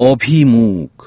অভিমুখ।